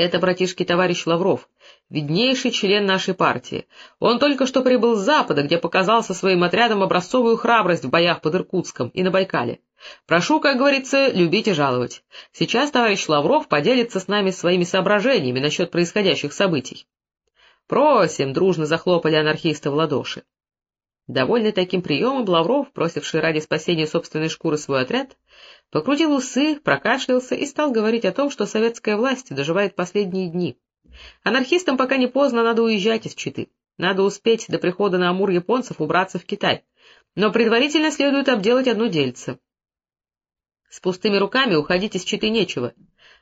Это, братишки, товарищ Лавров, виднейший член нашей партии. Он только что прибыл с Запада, где показал со своим отрядом образцовую храбрость в боях под Иркутском и на Байкале. Прошу, как говорится, любить и жаловать. Сейчас товарищ Лавров поделится с нами своими соображениями насчет происходящих событий. «Просим!» — дружно захлопали анархисты в ладоши. Довольный таким приемом, Лавров, просивший ради спасения собственной шкуры свой отряд, покрутил усы, прокашлялся и стал говорить о том, что советская власть доживает последние дни. Анархистам пока не поздно, надо уезжать из Читы. Надо успеть до прихода на Амур японцев убраться в Китай. Но предварительно следует обделать одно дельце. С пустыми руками уходить из Читы нечего.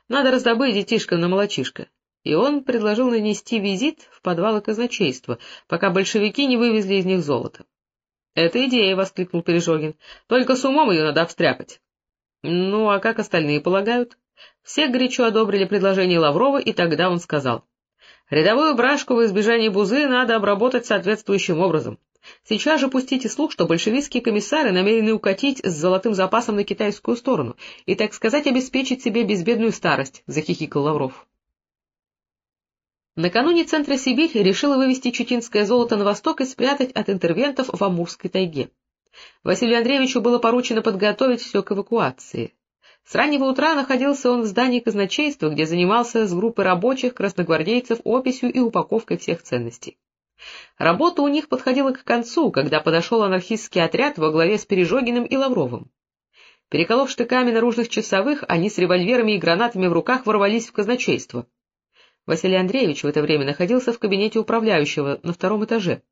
Надо раздобыть детишка на молочишко и он предложил нанести визит в подвалы казначейства, пока большевики не вывезли из них золото. — Это идея! — воскликнул Пережогин. — Только с умом ее надо встряпать. — Ну, а как остальные полагают? Все горячо одобрили предложение Лаврова, и тогда он сказал. — Рядовую брашку в избежании бузы надо обработать соответствующим образом. Сейчас же пустите слух, что большевистские комиссары намерены укатить с золотым запасом на китайскую сторону и, так сказать, обеспечить себе безбедную старость, — захихикал Лавров. Накануне Центра Сибирь решила вывести читинское золото на восток и спрятать от интервентов в Амурской тайге. Василию Андреевичу было поручено подготовить все к эвакуации. С раннего утра находился он в здании казначейства, где занимался с группой рабочих красногвардейцев описью и упаковкой всех ценностей. Работа у них подходила к концу, когда подошел анархистский отряд во главе с Пережогиным и Лавровым. Переколов штыками наружных часовых, они с револьверами и гранатами в руках ворвались в казначейство. Василий Андреевич в это время находился в кабинете управляющего на втором этаже.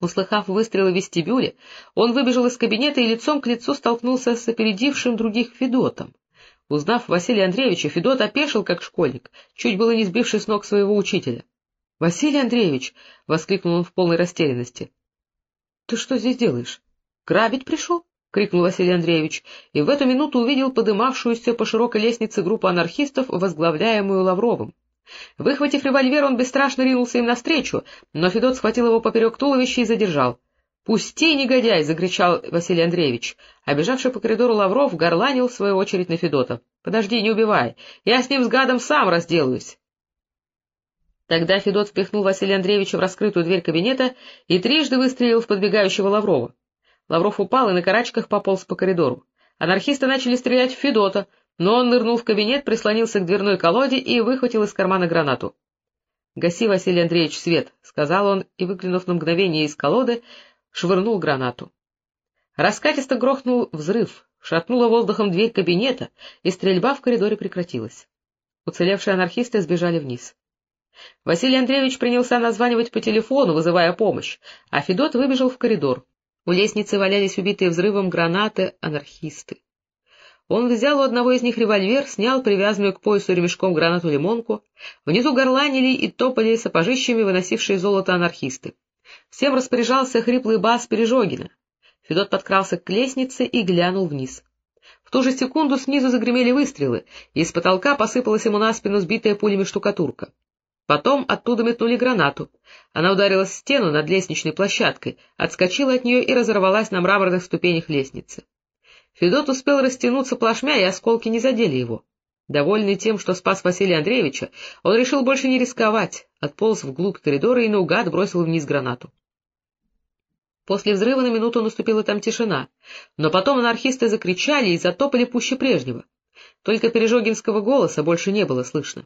Услыхав выстрелы в вестибюле, он выбежал из кабинета и лицом к лицу столкнулся с опередившим других Федотом. Узнав Василия Андреевича, Федот опешил, как школьник, чуть было не сбивший с ног своего учителя. — Василий Андреевич! — воскликнул он в полной растерянности. — Ты что здесь делаешь? Грабить пришел? — крикнул Василий Андреевич, и в эту минуту увидел подымавшуюся по широкой лестнице группу анархистов, возглавляемую Лавровым. Выхватив револьвер, он бесстрашно ринулся им навстречу, но Федот схватил его поперек туловища и задержал. — Пусти, негодяй! — закричал Василий Андреевич. Обежавший по коридору Лавров горланил в свою очередь на Федота. — Подожди, не убивай! Я с ним с гадом сам разделаюсь! Тогда Федот впихнул Василия Андреевича в раскрытую дверь кабинета и трижды выстрелил в подбегающего Лаврова. Лавров упал и на карачках пополз по коридору. Анархисты начали стрелять в Федота, но он нырнул в кабинет, прислонился к дверной колоде и выхватил из кармана гранату. — Гаси, Василий Андреевич, свет, — сказал он, и, выглянув на мгновение из колоды, швырнул гранату. Раскатисто грохнул взрыв, шатнула воздухом дверь кабинета, и стрельба в коридоре прекратилась. Уцелевшие анархисты сбежали вниз. Василий Андреевич принялся названивать по телефону, вызывая помощь, а Федот выбежал в коридор. У лестницы валялись убитые взрывом гранаты анархисты. Он взял у одного из них револьвер, снял привязанную к поясу ремешком гранату-лимонку. Внизу горланили и топали сапожищами выносившие золото анархисты. Всем распоряжался хриплый бас Пережогина. Федот подкрался к лестнице и глянул вниз. В ту же секунду снизу загремели выстрелы, и из потолка посыпалась ему на спину сбитая пулями штукатурка. Потом оттуда метнули гранату. Она ударила в стену над лестничной площадкой, отскочила от нее и разорвалась на мраморных ступенях лестницы. Федот успел растянуться плашмя, и осколки не задели его. Довольный тем, что спас Василия Андреевича, он решил больше не рисковать, отполз вглубь коридора и наугад бросил вниз гранату. После взрыва на минуту наступила там тишина, но потом анархисты закричали и затопали пуще прежнего. Только Пережогинского голоса больше не было слышно.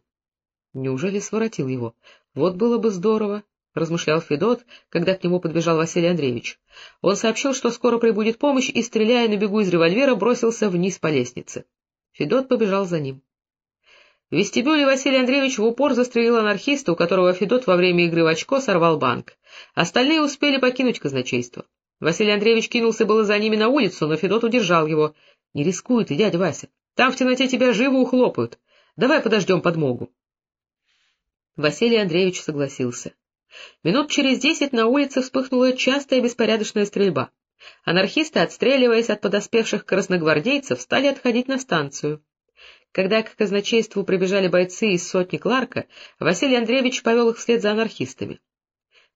Неужели своротил его? Вот было бы здорово. — размышлял Федот, когда к нему подбежал Василий Андреевич. Он сообщил, что скоро прибудет помощь, и, стреляя на бегу из револьвера, бросился вниз по лестнице. Федот побежал за ним. В вестибюле Василий Андреевич в упор застрелил анархиста, у которого Федот во время игры в очко сорвал банк. Остальные успели покинуть казначейство. Василий Андреевич кинулся было за ними на улицу, но Федот удержал его. — Не рискуй ты, дядя Вася. Там в темноте тебя живо ухлопают. Давай подождем подмогу. Василий Андреевич согласился. Минут через десять на улице вспыхнула частая беспорядочная стрельба. Анархисты, отстреливаясь от подоспевших красногвардейцев, стали отходить на станцию. Когда к казначейству прибежали бойцы из сотни Кларка, Василий Андреевич повел их вслед за анархистами.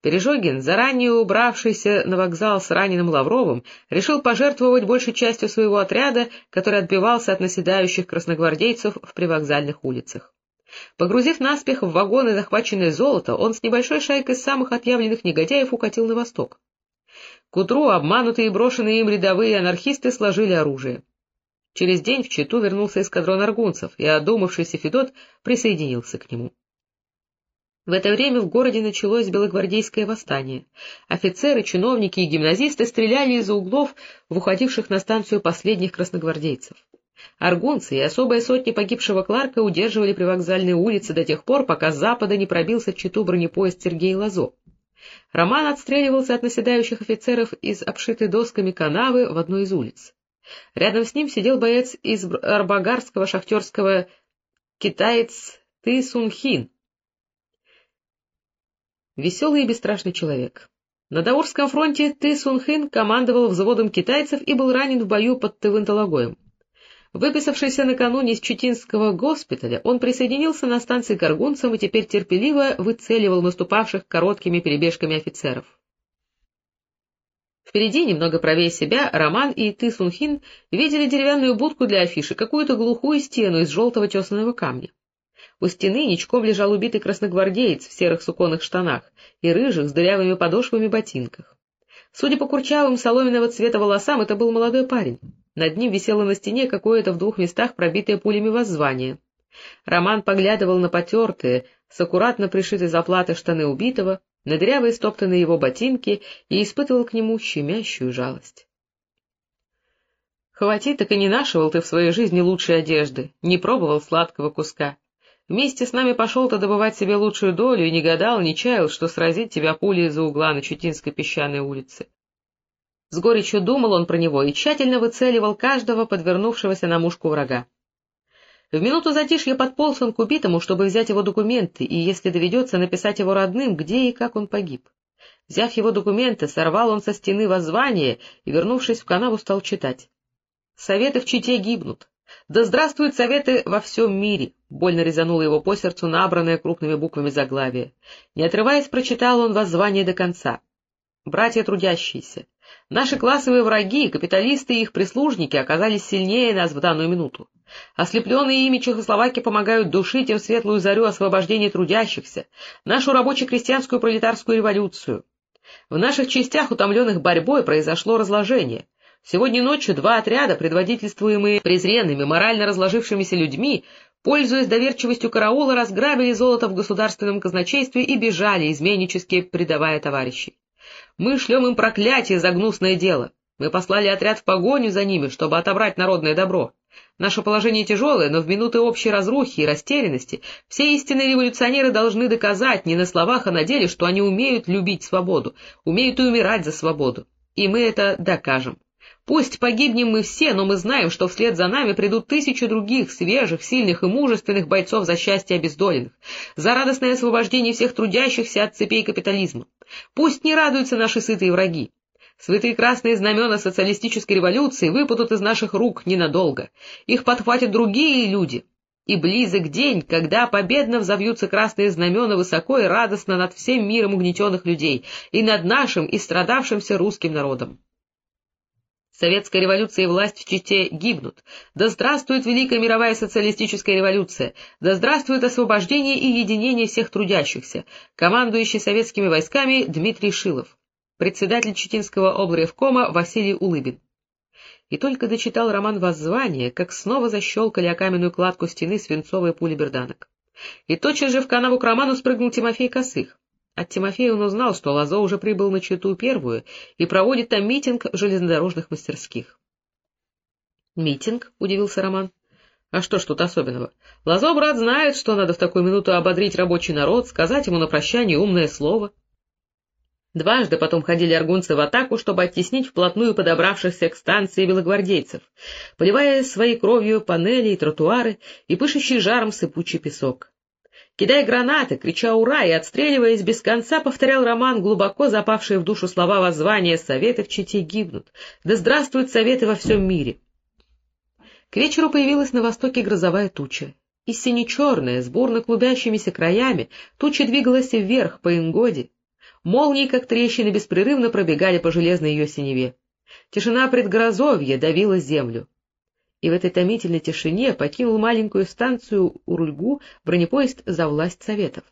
Пережогин, заранее убравшийся на вокзал с раненым Лавровым, решил пожертвовать большей частью своего отряда, который отбивался от наседающих красногвардейцев в привокзальных улицах. Погрузив наспех в вагоны захваченное золото, он с небольшой шайкой самых отъявленных негодяев укатил на восток. К утру обманутые и брошенные им рядовые анархисты сложили оружие. Через день в Читу вернулся эскадрон аргунцев, и одумавшийся Федот присоединился к нему. В это время в городе началось белогвардейское восстание. Офицеры, чиновники и гимназисты стреляли из-за углов в уходивших на станцию последних красногвардейцев. Аргунцы и особые сотни погибшего Кларка удерживали привокзальные улицы до тех пор, пока с запада не пробился в Читу бронепоезд Сергей Лазо. Роман отстреливался от наседающих офицеров из обшитой досками канавы в одной из улиц. Рядом с ним сидел боец из арбагарского шахтерского китаец Ты Сунхин, Веселый и бесстрашный человек. На Даурском фронте Ты Сунхин командовал взводом китайцев и был ранен в бою под Тывын-Талагоем. Выписавшийся накануне из Читинского госпиталя, он присоединился на станции к аргунцам и теперь терпеливо выцеливал наступавших короткими перебежками офицеров. Впереди, немного правее себя, Роман и Ты Сунхин видели деревянную будку для афиши, какую-то глухую стену из желтого тесаного камня. У стены ничком лежал убитый красногвардеец в серых суконных штанах и рыжих с дырявыми подошвами ботинках. Судя по курчавым соломенного цвета волосам, это был молодой парень. Над ним висело на стене какое-то в двух местах пробитое пулями воззвание. Роман поглядывал на потертые, с аккуратно пришитой заплаты штаны убитого, на дырявые стоптанные его ботинки и испытывал к нему щемящую жалость. — Хвати, так и не нашивал ты в своей жизни лучшей одежды, не пробовал сладкого куска. Вместе с нами пошел-то добывать себе лучшую долю и не гадал, не чаял, что сразит тебя пулей из-за угла на Чутинской песчаной улице. С горечью думал он про него и тщательно выцеливал каждого подвернувшегося на мушку врага. В минуту затишья подполз он к убитому, чтобы взять его документы и, если доведется, написать его родным, где и как он погиб. Взяв его документы, сорвал он со стены воззвание и, вернувшись в канаву, стал читать. «Советы в Чите гибнут. Да здравствуют советы во всем мире! — больно резануло его по сердцу набранное крупными буквами заглавие. Не отрываясь, прочитал он воззвание до конца. «Братья трудящиеся, наши классовые враги, капиталисты и их прислужники оказались сильнее нас в данную минуту. Ослепленные ими Чехословаки помогают душить им светлую зарю освобождения трудящихся, нашу рабоче-крестьянскую пролетарскую революцию. В наших частях, утомленных борьбой, произошло разложение. Сегодня ночью два отряда, предводительствуемые презренными, морально разложившимися людьми, пользуясь доверчивостью караула, разграбили золото в государственном казначействе и бежали, изменнически предавая товарищей. Мы шлем им проклятие за гнусное дело. Мы послали отряд в погоню за ними, чтобы отобрать народное добро. Наше положение тяжелое, но в минуты общей разрухи и растерянности все истинные революционеры должны доказать не на словах, а на деле, что они умеют любить свободу, умеют и умирать за свободу. И мы это докажем. Пусть погибнем мы все, но мы знаем, что вслед за нами придут тысячи других свежих, сильных и мужественных бойцов за счастье обездоленных, за радостное освобождение всех трудящихся от цепей капитализма. Пусть не радуются наши сытые враги. Святые красные знамена социалистической революции выпадут из наших рук ненадолго. Их подхватят другие люди. И близок день, когда победно взовьются красные знамена высоко и радостно над всем миром угнетенных людей, и над нашим и страдавшимся русским народом. Советская революция и власть в Чите гибнут. Да здравствует Великая мировая социалистическая революция! Да здравствует освобождение и единение всех трудящихся! Командующий советскими войсками Дмитрий Шилов. Председатель Читинского облревкома Василий Улыбин. И только дочитал роман «Воззвание», как снова защелкали о каменную кладку стены свинцовые пули берданок. И тотчас же в канаву к роману спрыгнул Тимофей Косых. От Тимофея он узнал, что Лазо уже прибыл на Читу первую и проводит там митинг железнодорожных мастерских. «Митинг?» — удивился Роман. «А что ж тут особенного? Лазо, брат, знает, что надо в такую минуту ободрить рабочий народ, сказать ему на прощание умное слово». Дважды потом ходили аргунцы в атаку, чтобы оттеснить вплотную подобравшихся к станции белогвардейцев, поливая своей кровью панели и тротуары и пышущий жаром сыпучий песок. Кидая гранаты, крича «Ура!» и отстреливаясь без конца, повторял Роман, глубоко запавшие в душу слова воззвания «Советы в Чите гибнут! Да здравствуют советы во всем мире!» К вечеру появилась на востоке грозовая туча. И сине-черная, с бурно клубящимися краями, туча двигалась вверх по Ингоде. Молнии, как трещины, беспрерывно пробегали по железной ее синеве. Тишина предгрозовья давила землю. И в этой томительной тишине покинул маленькую станцию Урульгу бронепоезд за власть Советов.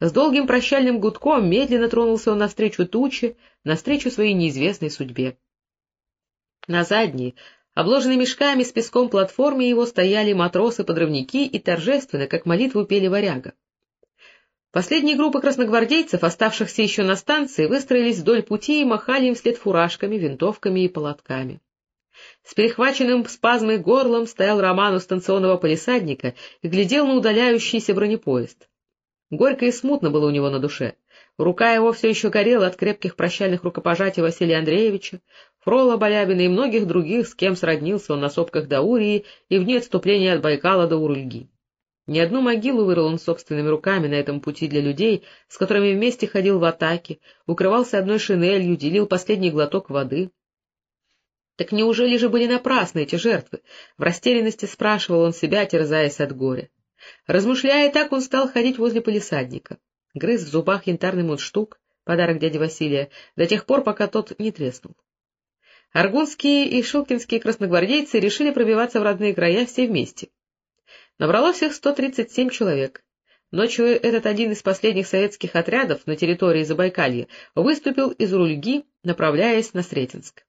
С долгим прощальным гудком медленно тронулся он навстречу туче, навстречу своей неизвестной судьбе. На задней, обложенной мешками с песком платформе его стояли матросы-подрывники и торжественно, как молитву, пели варяга. Последние группы красногвардейцев, оставшихся еще на станции, выстроились вдоль пути и махали им вслед фуражками, винтовками и полотками. С перехваченным спазмой горлом стоял Роман у станционного полисадника и глядел на удаляющийся бронепоезд. Горько и смутно было у него на душе. Рука его все еще горела от крепких прощальных рукопожатий Василия Андреевича, Фрола Балябина и многих других, с кем сроднился он на сопках Даурии и вне отступления от Байкала до Урульги. Ни одну могилу вырыл он собственными руками на этом пути для людей, с которыми вместе ходил в атаке, укрывался одной шинелью, делил последний глоток воды. Так неужели же были напрасны эти жертвы? В растерянности спрашивал он себя, терзаясь от горя. Размышляя так, он стал ходить возле полисадника. Грыз в зубах янтарный мундштук, подарок дяди Василия, до тех пор, пока тот не треснул. Аргунские и шилкинские красногвардейцы решили пробиваться в родные края все вместе. Набралось их 137 человек. Ночью этот один из последних советских отрядов на территории Забайкалья выступил из Рульги, направляясь на Сретенск.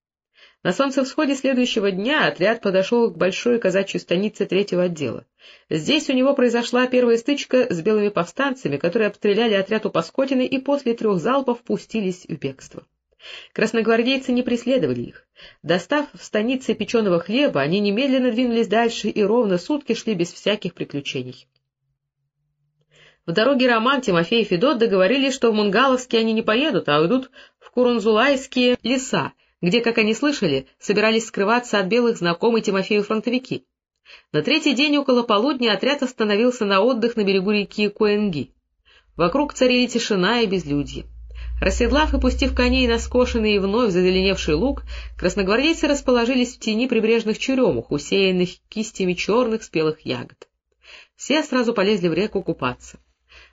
На солнцевсходе следующего дня отряд подошел к большой казачьей станице третьего отдела. Здесь у него произошла первая стычка с белыми повстанцами, которые обстреляли отряд у Паскотины и после трех залпов пустились в бегство. Красногвардейцы не преследовали их. Достав в станице печеного хлеба, они немедленно двинулись дальше и ровно сутки шли без всяких приключений. В дороге Роман, Тимофей и Федот договорились, что в Мунгаловске они не поедут, а уйдут в Курунзулайские леса, где, как они слышали, собирались скрываться от белых знакомые Тимофею фронтовики. На третий день около полудня отряд остановился на отдых на берегу реки Куэнги. Вокруг царили тишина и безлюдье. Расседлав и пустив коней на скошенный и вновь зазеленевший луг, красногвардейцы расположились в тени прибрежных черемух, усеянных кистями черных спелых ягод. Все сразу полезли в реку купаться.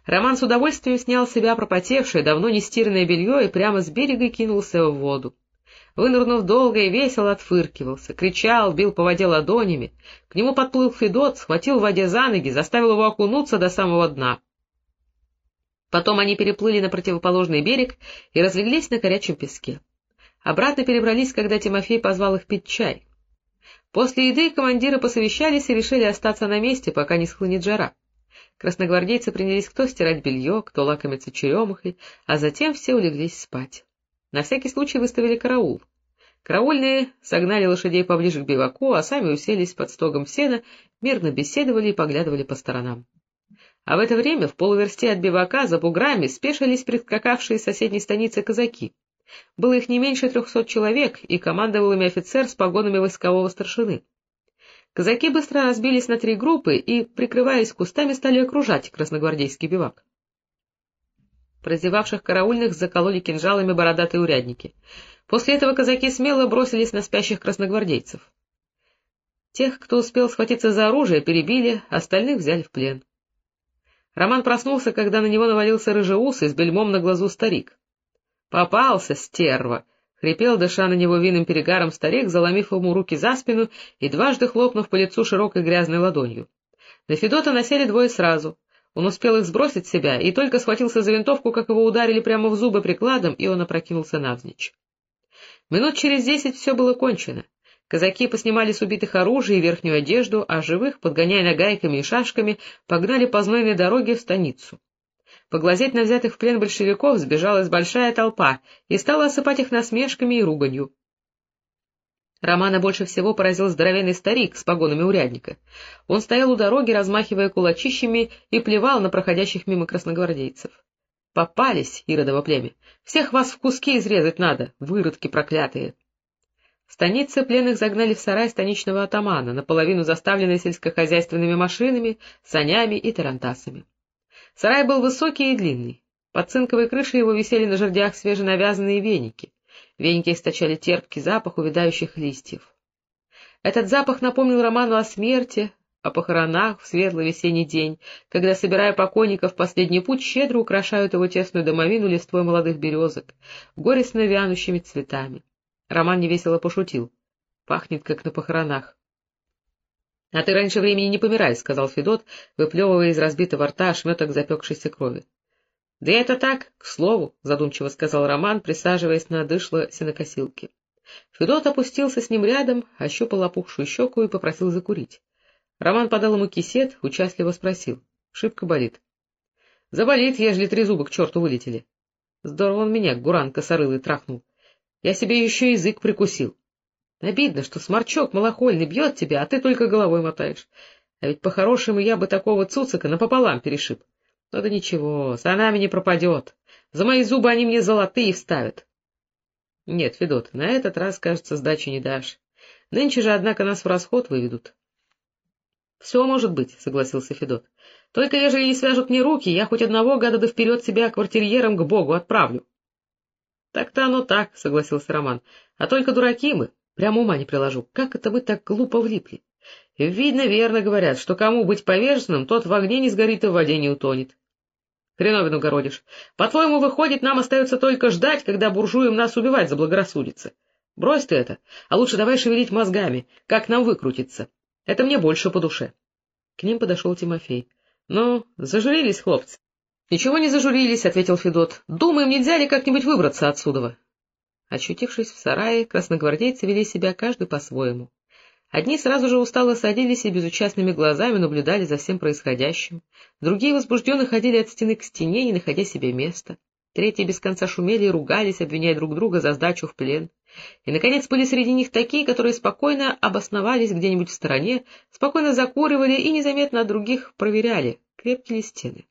Роман с удовольствием снял с себя пропотевшее, давно не стиранное белье и прямо с берега кинулся в воду. Вынырнув долго и весело отфыркивался, кричал, бил по воде ладонями. К нему подплыл Федот, схватил в воде за ноги, заставил его окунуться до самого дна. Потом они переплыли на противоположный берег и разлеглись на горячем песке. Обратно перебрались, когда Тимофей позвал их пить чай. После еды командиры посовещались и решили остаться на месте, пока не схлынет жара. Красногвардейцы принялись кто стирать белье, кто лакомиться черемухой, а затем все улеглись спать. На всякий случай выставили караул. Караульные согнали лошадей поближе к биваку, а сами уселись под стогом сена, мирно беседовали и поглядывали по сторонам. А в это время в полуверсте от бивака за буграми спешились прискакавшие из соседней станицы казаки. Было их не меньше трехсот человек, и командовал ими офицер с погонами войскового старшины. Казаки быстро разбились на три группы и, прикрываясь кустами, стали окружать красногвардейский бивак. Прозевавших караульных закололи кинжалами бородатые урядники. После этого казаки смело бросились на спящих красногвардейцев. Тех, кто успел схватиться за оружие, перебили, остальных взяли в плен. Роман проснулся, когда на него навалился рыжеусый с бельмом на глазу старик. «Попался, стерва!» — хрипел, дыша на него винным перегаром старик, заломив ему руки за спину и дважды хлопнув по лицу широкой грязной ладонью. На Федота насели двое сразу. Он успел их сбросить себя и только схватился за винтовку, как его ударили прямо в зубы прикладом, и он опрокинулся навзничь. Минут через десять все было кончено. Казаки поснимали с убитых оружие и верхнюю одежду, а живых, подгоняя нагайками и шашками, погнали по знойной дороге в станицу. Поглазеть на взятых в плен большевиков сбежалась большая толпа и стала осыпать их насмешками и руганью. Романа больше всего поразил здоровенный старик с погонами урядника. Он стоял у дороги, размахивая кулачищами, и плевал на проходящих мимо красногвардейцев. — Попались, Иродово племя! Всех вас в куски изрезать надо, выродки проклятые! В станице пленных загнали в сарай станичного атамана, наполовину заставленный сельскохозяйственными машинами, санями и тарантасами. Сарай был высокий и длинный. Под цинковой крышей его висели на жердях свеженавязанные веники. Веники источали терпкий запах увядающих листьев. Этот запах напомнил Роману о смерти, о похоронах в светлый весенний день, когда, собирая покойников в последний путь, щедро украшают его тесную домовину листвой молодых березок, горестно вянущими цветами. Роман невесело пошутил. Пахнет, как на похоронах. — А ты раньше времени не помирай, — сказал Федот, выплевывая из разбитого рта ошметок запекшейся крови. — Да это так, к слову, — задумчиво сказал Роман, присаживаясь на дышло сенокосилки. Федот опустился с ним рядом, ощупал опухшую щеку и попросил закурить. Роман подал ему кисет, участливо спросил. — Шибко болит. — Заболит, ежели три зуба к черту вылетели. Здорово он меня, гуран косорылый, трахнул. Я себе еще язык прикусил. Обидно, что сморчок малохольный бьет тебя, а ты только головой мотаешь. А ведь по-хорошему я бы такого цуцика напополам перешиб. Но да ничего, за нами не пропадет. За мои зубы они мне золотые вставят. Нет, Федот, на этот раз, кажется, сдачи не дашь. Нынче же, однако, нас в расход выведут. — Все может быть, — согласился Федот. — Только ежели не свяжут мне руки, я хоть одного гада да вперед себя квартирьером к Богу отправлю. — Так-то оно так, — согласился Роман. — А только дураки мы. Прямо ума не приложу. Как это вы так глупо влипли? Видно, верно говорят, что кому быть поверженным, тот в огне не сгорит и в воде не утонет. Хреновину городишь. По-твоему, выходит, нам остается только ждать, когда буржуям нас убивать заблагорассудится. Брось ты это, а лучше давай шевелить мозгами, как нам выкрутиться. Это мне больше по душе. К ним подошел Тимофей. — Ну, зажурились, хлопцы? — Ничего не зажурились, — ответил Федот. — Думаем, нельзя ли как-нибудь выбраться отсюда. Очутившись в сарае, красногвардейцы вели себя каждый по-своему. Одни сразу же устало садились и безучастными глазами наблюдали за всем происходящим, другие возбужденно ходили от стены к стене, не находя себе места. Третьи без конца шумели и ругались, обвиняя друг друга за сдачу в плен. И, наконец, были среди них такие, которые спокойно обосновались где-нибудь в стороне, спокойно закуривали и незаметно от других проверяли, крепкие ли стены.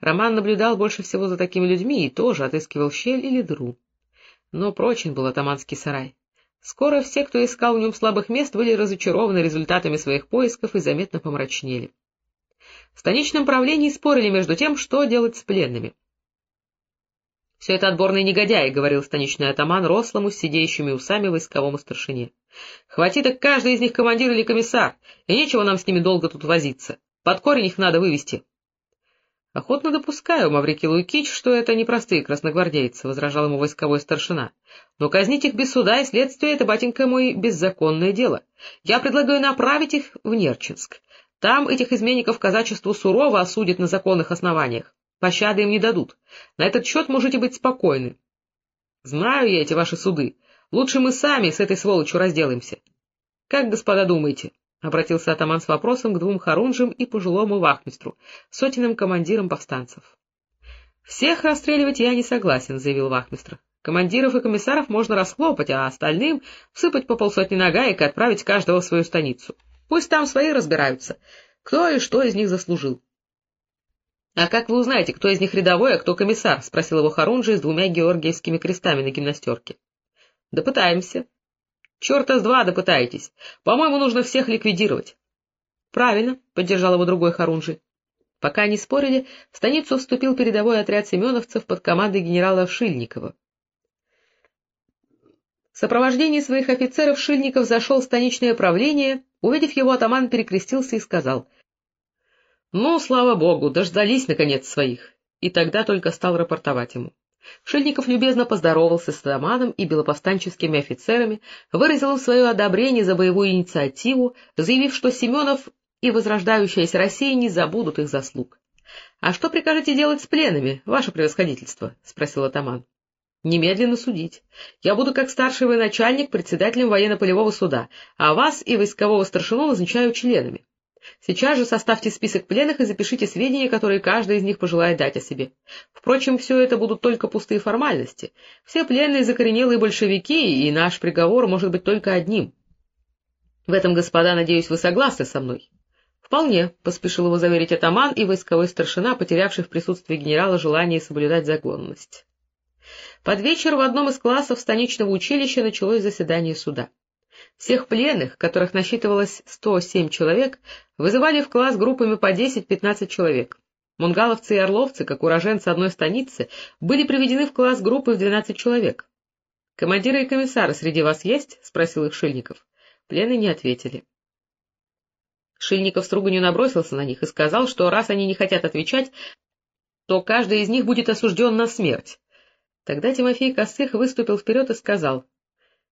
Роман наблюдал больше всего за такими людьми и тоже отыскивал щель или дыру но прочен был атаманский сарай. Скоро все, кто искал в нем слабых мест, были разочарованы результатами своих поисков и заметно помрачнели. В станичном правлении спорили между тем, что делать с пленными. — Все это отборные негодяи, — говорил станичный атаман рослому с сидеющими усами войсковому старшине. — Хватит так каждый из них командир или комиссар, и нечего нам с ними долго тут возиться. Под корень их надо вывести. — Охотно допускаю, Маврикий Луикич, что это непростые красногвардейцы, — возражал ему войсковой старшина. — Но казнить их без суда и следствия — это, батенька мой, беззаконное дело. Я предлагаю направить их в Нерчинск. Там этих изменников казачеству сурово осудят на законных основаниях. Пощады им не дадут. На этот счет можете быть спокойны. — Знаю я эти ваши суды. Лучше мы сами с этой сволочью разделаемся. Как, господа, думаете? — обратился атаман с вопросом к двум хорунжам и пожилому вахмистру, сотенным командирам повстанцев. — Всех расстреливать я не согласен, — заявил вахмистр. — Командиров и комиссаров можно расхлопать, а остальным всыпать по полсотни нагаек и отправить каждого в свою станицу. Пусть там свои разбираются, кто и что из них заслужил. — А как вы узнаете, кто из них рядовой, а кто комиссар? — спросил его Харунжи с двумя георгиевскими крестами на гимнастерке. — Да пытаемся, Черта с два допытаетесь. По-моему, нужно всех ликвидировать. — Правильно, — поддержал его другой Харунжи. Пока они спорили, в станицу вступил передовой отряд семеновцев под командой генерала Шильникова. В сопровождении своих офицеров Шильников зашел в станичное правление, увидев его, атаман перекрестился и сказал — Ну, слава богу, дождались, наконец, своих, и тогда только стал рапортовать ему. Шильников любезно поздоровался с Атаманом и белоповстанческими офицерами, выразил свое одобрение за боевую инициативу, заявив, что Семенов и возрождающаяся Россия не забудут их заслуг. — А что прикажете делать с пленами, ваше превосходительство? — спросил атаман. — Немедленно судить. Я буду, как старший военачальник, председателем военно-полевого суда, а вас и войскового старшину назначаю членами. Сейчас же составьте список пленных и запишите сведения, которые каждый из них пожелает дать о себе. Впрочем, все это будут только пустые формальности. Все пленные закоренелые большевики, и наш приговор может быть только одним. В этом, господа, надеюсь, вы согласны со мной? — Вполне, — поспешил его заверить атаман и войсковой старшина, потерявший в присутствии генерала желание соблюдать законность. Под вечер в одном из классов станичного училища началось заседание суда. Всех пленных, которых насчитывалось 107 человек, вызывали в класс группами по 10-15 человек. Мунгаловцы и орловцы, как уроженцы одной станицы, были приведены в класс группы в 12 человек. — Командиры и комиссары среди вас есть? — спросил их Шильников. Пленные не ответили. Шильников с руганью набросился на них и сказал, что раз они не хотят отвечать, то каждый из них будет осужден на смерть. Тогда Тимофей Косых выступил вперед и сказал,